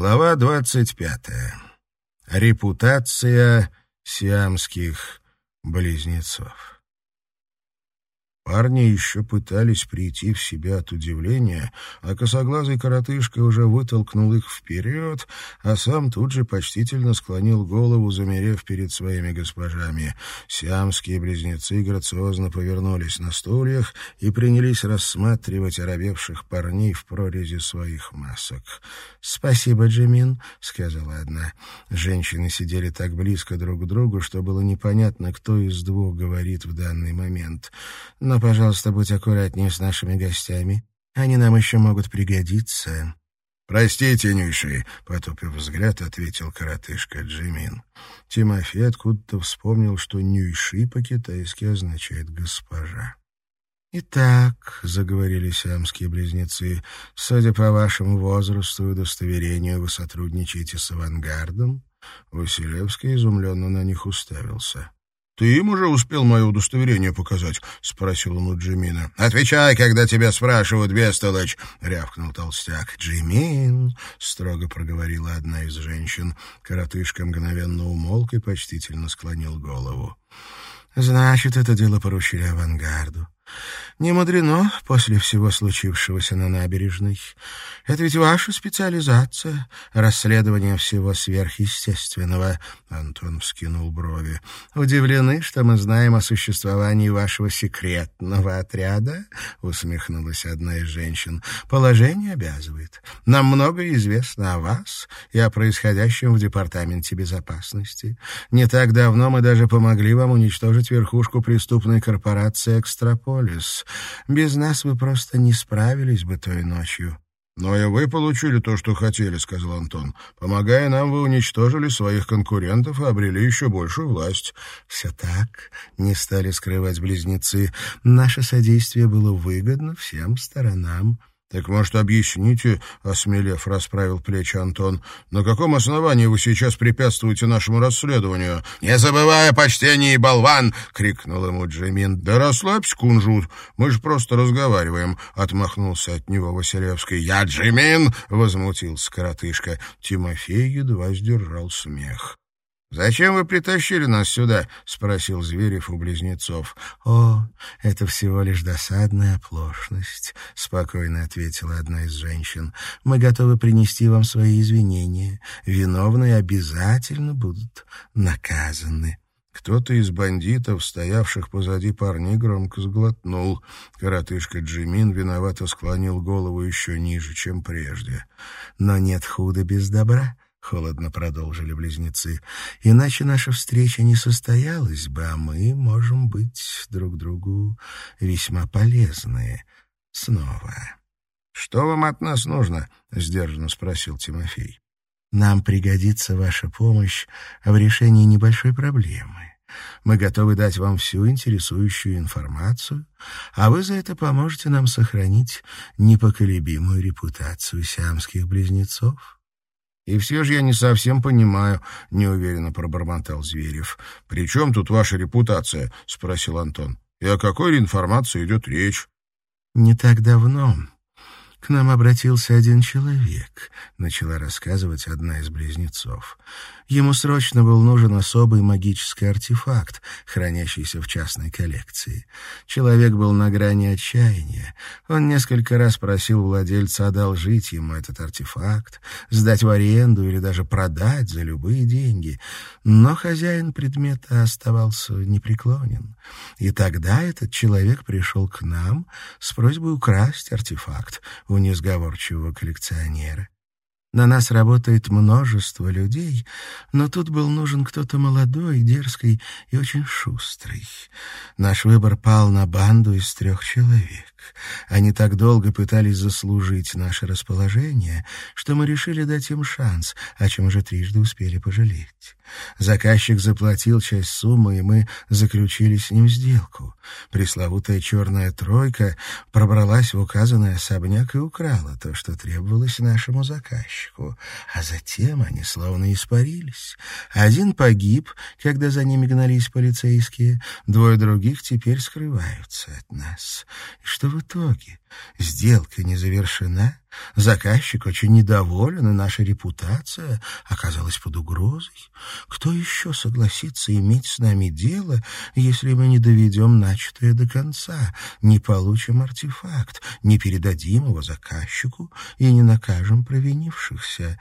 Глава двадцать пятая. Репутация сиамских близнецов. Парни еще пытались прийти в себя от удивления, а косоглазый коротышка уже вытолкнул их вперед, а сам тут же почтительно склонил голову, замерев перед своими госпожами. Сиамские близнецы грациозно повернулись на стульях и принялись рассматривать оробевших парней в прорези своих масок. «Спасибо, Джимин», — сказала одна. Женщины сидели так близко друг к другу, что было непонятно, кто из двух говорит в данный момент — но, пожалуйста, будь аккуратнее с нашими гостями. Они нам еще могут пригодиться». «Простите, Нюйши», — потупив взгляд, ответил коротышка Джимин. Тимофей откуда-то вспомнил, что Нюйши по-китайски означает «госпожа». «Итак», — заговорили сиамские близнецы, — «судя по вашему возрасту и удостоверению, вы сотрудничаете с авангардом?» Василевский изумленно на них уставился. «Ты им уже успел мое удостоверение показать?» — спросил он у Джимина. «Отвечай, когда тебя спрашивают, бестолочь!» — рявкнул толстяк. «Джимин!» — строго проговорила одна из женщин. Коротышка мгновенно умолк и почтительно склонил голову. «Значит, это дело поручили авангарду. Не мудрено после всего случившегося на набережной. Это ведь ваша специализация — расследование всего сверхъестественного. Антон вскинул брови. Удивлены, что мы знаем о существовании вашего секретного отряда? Усмехнулась одна из женщин. Положение обязывает. Нам многое известно о вас и о происходящем в Департаменте безопасности. Не так давно мы даже помогли вам уничтожить верхушку преступной корпорации «Экстраполис». Без нас вы просто не справились бы той ночью». «Но и вы получили то, что хотели», — сказал Антон. «Помогая нам, вы уничтожили своих конкурентов и обрели еще большую власть». «Все так», — не стали скрывать близнецы. «Наше содействие было выгодно всем сторонам». «Так, может, объясните?» — осмелев расправил плечи Антон. «На каком основании вы сейчас препятствуете нашему расследованию?» «Не забывай о почтении, болван!» — крикнул ему Джимин. «Да расслабься, кунжут, мы же просто разговариваем», — отмахнулся от него Василевский. «Я Джимин!» — возмутился коротышка. Тимофей едва сдержал смех. «Зачем вы притащили нас сюда?» — спросил Зверев у близнецов. «О, это всего лишь досадная оплошность», — спокойно ответила одна из женщин. «Мы готовы принести вам свои извинения. Виновные обязательно будут наказаны». Кто-то из бандитов, стоявших позади парней, громко сглотнул. Коротышка Джимин виновато склонил голову еще ниже, чем прежде. «Но нет худа без добра», — холодно продолжили близнецы. «Иначе наша встреча не состоялась бы, а мы можем быть друг другу весьма полезны снова». «Что вам от нас нужно?» — сдержанно спросил Тимофей. «Нам пригодится ваша помощь в решении небольшой проблемы. Мы готовы дать вам всю интересующую информацию, а вы за это поможете нам сохранить непоколебимую репутацию сиамских близнецов». «И все же я не совсем понимаю», — неуверенно пробормотал Зверев. «При чем тут ваша репутация?» — спросил Антон. «И о какой информации идет речь?» «Не так давно к нам обратился один человек», — начала рассказывать одна из близнецов. Ему срочно был нужен особый магический артефакт, хранящийся в частной коллекции. Человек был на грани отчаяния. Он несколько раз просил владельца одолжить ему этот артефакт, сдать в аренду или даже продать за любые деньги. Но хозяин предмета оставался непреклонен. И тогда этот человек пришел к нам с просьбой украсть артефакт у несговорчивого коллекционера. На нас работает множество людей, но тут был нужен кто-то молодой, дерзкий и очень шустрый. Наш выбор пал на банду из трех человек. Они так долго пытались заслужить наше расположение, что мы решили дать им шанс, о чем уже трижды успели пожалеть. Заказчик заплатил часть суммы, и мы заключили с ним сделку. Пресловутая черная тройка пробралась в указанный особняк и украла то, что требовалось нашему заказчику. А затем они словно испарились. Один погиб, когда за ними гнались полицейские, двое других теперь скрываются от нас. И что в итоге? Сделка не завершена, Заказчик очень недоволен, и наша репутация оказалась под угрозой. Кто еще согласится иметь с нами дело, если мы не доведем начатое до конца, не получим артефакт, не передадим его заказчику и не накажем провинившихся?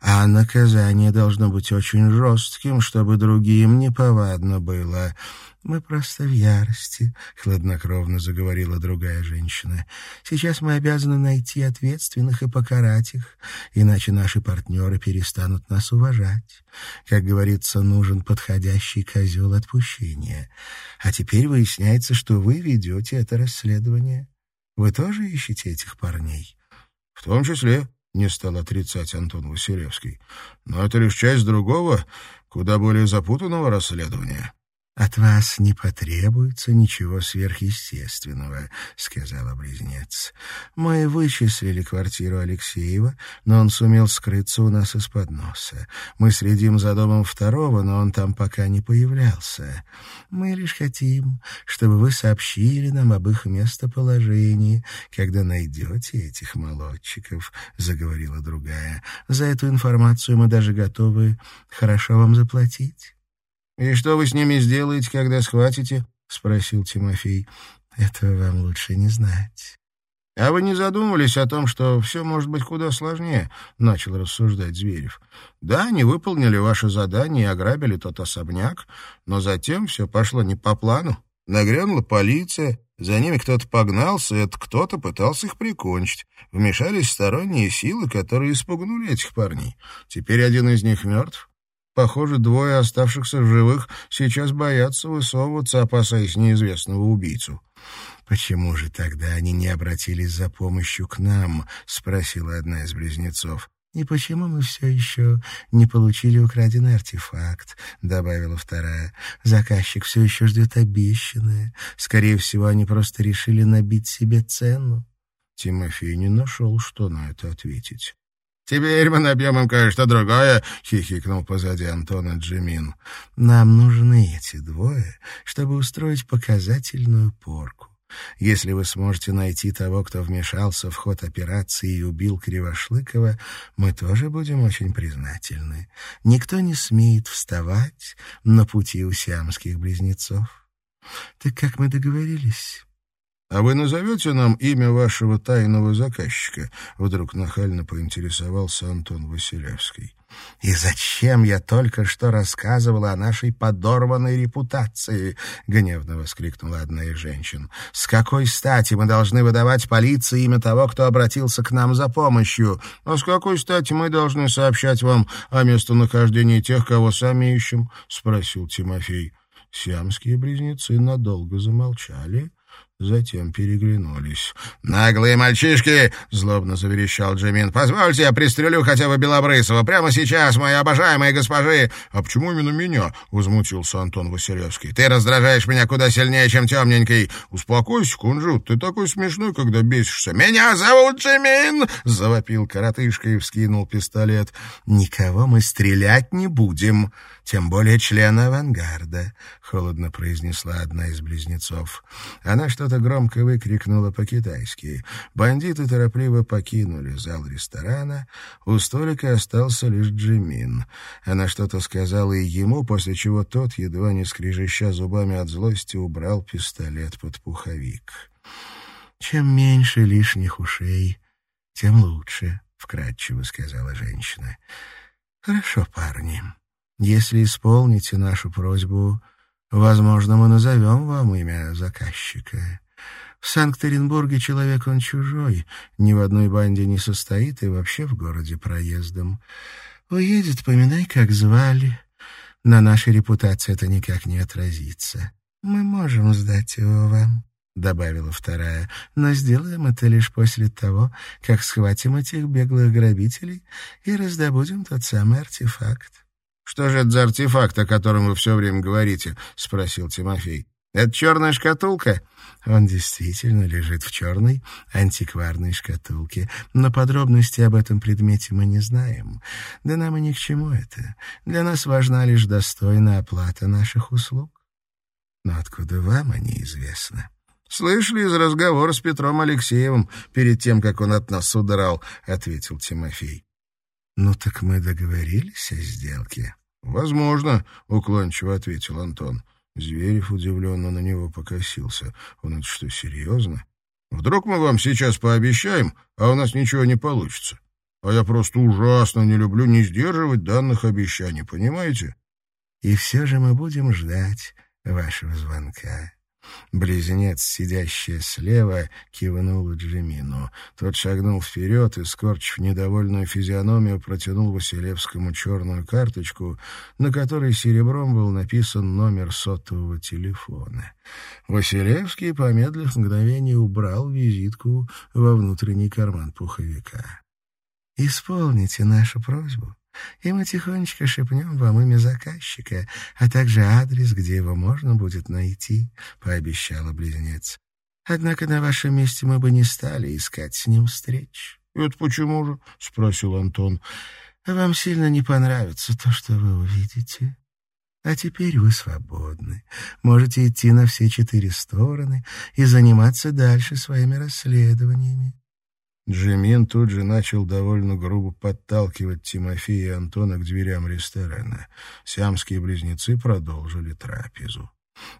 А наказание должно быть очень жестким, чтобы другим неповадно было. «Мы просто в ярости», — хладнокровно заговорила другая женщина. «Сейчас мы обязаны найти ответственных и покарать их, иначе наши партнеры перестанут нас уважать. Как говорится, нужен подходящий козел отпущения. А теперь выясняется, что вы ведете это расследование. Вы тоже ищете этих парней?» «В том числе», — не стал отрицать Антон Василевский. «Но это лишь часть другого, куда более запутанного расследования». «От вас не потребуется ничего сверхъестественного», — сказала близнец. «Мы вычислили квартиру Алексеева, но он сумел скрыться у нас из-под носа. Мы следим за домом второго, но он там пока не появлялся. Мы лишь хотим, чтобы вы сообщили нам об их местоположении, когда найдете этих молодчиков», — заговорила другая. «За эту информацию мы даже готовы хорошо вам заплатить». «И что вы с ними сделаете, когда схватите?» — спросил Тимофей. «Этого вам лучше не знать». «А вы не задумывались о том, что все может быть куда сложнее?» — начал рассуждать Зверев. «Да, они выполнили ваше задание и ограбили тот особняк, но затем все пошло не по плану. Нагрянула полиция, за ними кто-то погнался, и этот кто-то пытался их прикончить. Вмешались сторонние силы, которые испугнули этих парней. Теперь один из них мертв, Похоже, двое оставшихся в живых сейчас боятся высовываться, опасаясь неизвестного убийцу. «Почему же тогда они не обратились за помощью к нам?» — спросила одна из близнецов. «И почему мы все еще не получили украденный артефакт?» — добавила вторая. «Заказчик все еще ждет обещанное. Скорее всего, они просто решили набить себе цену». Тимофей не нашел, что на это ответить. «Теперь мы набьем им кое-что другое», — хихикнул позади Антона Джимин. «Нам нужны эти двое, чтобы устроить показательную порку. Если вы сможете найти того, кто вмешался в ход операции и убил Кривошлыкова, мы тоже будем очень признательны. Никто не смеет вставать на пути у сиамских близнецов. Так как мы договорились?» «А вы назовете нам имя вашего тайного заказчика?» — вдруг нахально поинтересовался Антон Василевский. «И зачем я только что рассказывала о нашей подорванной репутации?» — гневно воскликнула одна из женщин. «С какой стати мы должны выдавать полиции имя того, кто обратился к нам за помощью? А с какой стати мы должны сообщать вам о местонахождении тех, кого сами ищем?» — спросил Тимофей. Сиамские близнецы надолго замолчали, Затем переглянулись. «Наглые мальчишки!» — злобно заверещал Джимин. «Позвольте, я пристрелю хотя бы Белобрысова. Прямо сейчас, мои обожаемые госпожи!» «А почему именно меня?» — возмутился Антон Василевский. «Ты раздражаешь меня куда сильнее, чем темненький. Успокойся, кунжут, ты такой смешной, когда бесишься. Меня зовут Джимин!» — завопил коротышка и вскинул пистолет. «Никого мы стрелять не будем, тем более члена авангарда», — холодно произнесла одна из близнецов. Она что что-то громко выкрикнула по-китайски. Бандиты торопливо покинули зал ресторана. У столика остался лишь Джимин. Она что-то сказала и ему, после чего тот, едва не скрежеща зубами от злости, убрал пистолет под пуховик. «Чем меньше лишних ушей, тем лучше», — вкратчиво сказала женщина. «Хорошо, парни. Если исполните нашу просьбу, Возможно, мы назовем вам имя заказчика. В Санкт-Петербурге человек он чужой, ни в одной банде не состоит и вообще в городе проездом. Уедет, поминай, как звали. На нашей репутации это никак не отразится. Мы можем сдать его вам, — добавила вторая, — но сделаем это лишь после того, как схватим этих беглых грабителей и раздобудем тот самый артефакт. «Что же это за артефакт, о котором вы все время говорите?» — спросил Тимофей. «Это черная шкатулка?» Он действительно лежит в черной антикварной шкатулке, но подробности об этом предмете мы не знаем. Да нам и ни к чему это. Для нас важна лишь достойная оплата наших услуг. Но откуда вам они известны? «Слышали из разговора с Петром Алексеевым перед тем, как он от нас удрал», — ответил Тимофей. «Ну так мы договорились о сделке?» «Возможно», — уклончиво ответил Антон. Зверев удивленно на него покосился. «Он это что, серьезно? Вдруг мы вам сейчас пообещаем, а у нас ничего не получится? А я просто ужасно не люблю не сдерживать данных обещаний, понимаете?» «И все же мы будем ждать вашего звонка». Близнец, сидящий слева, кивнул Джимину. Тот шагнул вперед и, скорчив недовольную физиономию, протянул Василевскому черную карточку, на которой серебром был написан номер сотового телефона. Василевский, помедлив мгновение, убрал визитку во внутренний карман пуховика. «Исполните нашу просьбу и мы тихонечко шепнем вам имя заказчика, а также адрес, где его можно будет найти», — пообещала близнец. «Однако на вашем месте мы бы не стали искать с ним встреч». «Это почему же?» — спросил Антон. «Вам сильно не понравится то, что вы увидите». А теперь вы свободны. Можете идти на все четыре стороны и заниматься дальше своими расследованиями. Джимин тут же начал довольно грубо подталкивать Тимофея и Антона к дверям ресторана. Сиамские близнецы продолжили трапезу.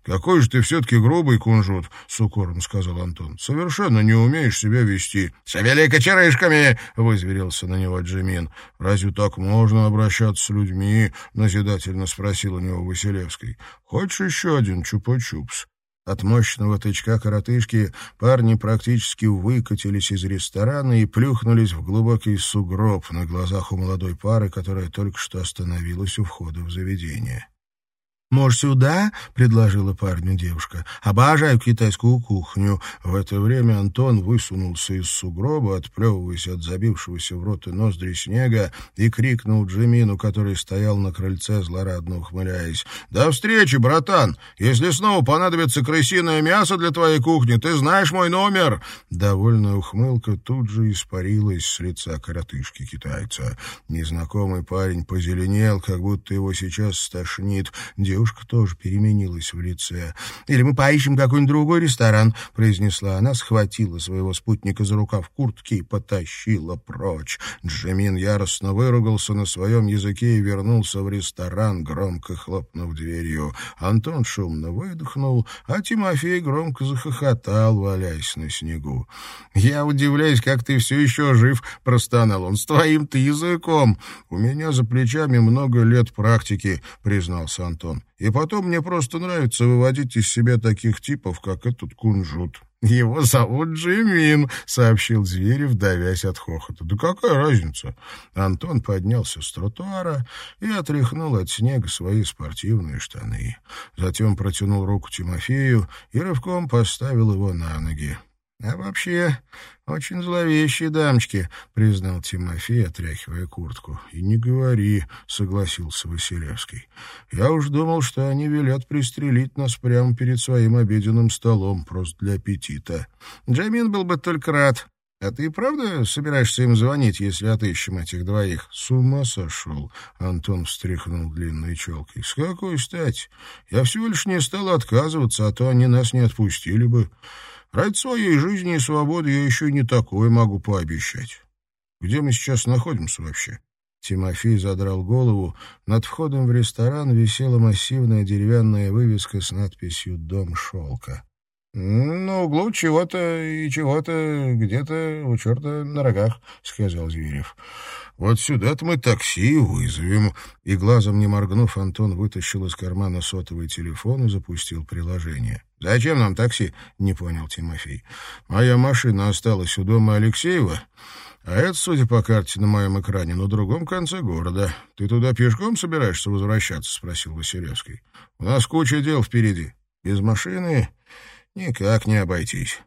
«Какой же ты все-таки грубый кунжут!» — с укором сказал Антон. «Совершенно не умеешь себя вести». «Шевели кочерышками!» — вызверился на него Джимин. «Разве так можно обращаться с людьми?» — назидательно спросил у него Василевский. «Хочешь еще один чупа-чупс?» От мощного тычка коротышки парни практически выкатились из ресторана и плюхнулись в глубокий сугроб на глазах у молодой пары, которая только что остановилась у входа в заведение. «Может, сюда?» — предложила парню девушка. «Обожаю китайскую кухню». В это время Антон высунулся из сугроба, отплевываясь от забившегося в рот и ноздри снега, и крикнул Джимину, который стоял на крыльце, злорадно ухмыляясь. «До встречи, братан! Если снова понадобится крысиное мясо для твоей кухни, ты знаешь мой номер!» Довольная ухмылка тут же испарилась с лица коротышки-китайца. Незнакомый парень позеленел, как будто его сейчас стошнит. Девушка тоже переменилась в лице. «Или мы поищем какой-нибудь другой ресторан», — произнесла она, схватила своего спутника за рукав куртки и потащила прочь. Джемин яростно выругался на своем языке и вернулся в ресторан, громко хлопнув дверью. Антон шумно выдохнул, а Тимофей громко захохотал, валяясь на снегу. «Я удивляюсь, как ты все еще жив», — простонал он, — «с твоим-то языком». «У меня за плечами много лет практики», — признался Антон. И потом мне просто нравится выводить из себя таких типов, как этот кунжут. «Его зовут Джимин», — сообщил Зверев, давясь от хохота. «Да какая разница?» Антон поднялся с тротуара и отряхнул от снега свои спортивные штаны. Затем протянул руку Тимофею и рывком поставил его на ноги. «А вообще, очень зловещие дамочки», — признал Тимофей, отряхивая куртку. «И не говори», — согласился Василевский. «Я уж думал, что они велят пристрелить нас прямо перед своим обеденным столом, просто для аппетита. Джамин был бы только рад. А ты правда собираешься им звонить, если отыщем этих двоих?» «С ума сошел», — Антон встряхнул длинной челкой. «С какой стати? Я всего лишь не стал отказываться, а то они нас не отпустили бы». Ради своей жизни и свободы я еще не такое могу пообещать. Где мы сейчас находимся вообще?» Тимофей задрал голову. Над входом в ресторан висела массивная деревянная вывеска с надписью «Дом шелка». «На углу чего-то и чего-то где-то у черта на рогах», — сказал Зверев. Вот сюда-то мы такси вызовем. И глазом не моргнув, Антон вытащил из кармана сотовый телефон и запустил приложение. «Зачем нам такси?» — не понял Тимофей. «Моя машина осталась у дома Алексеева, а это, судя по карте на моем экране, на другом конце города. Ты туда пешком собираешься возвращаться?» — спросил Василевский. «У нас куча дел впереди. Без машины никак не обойтись».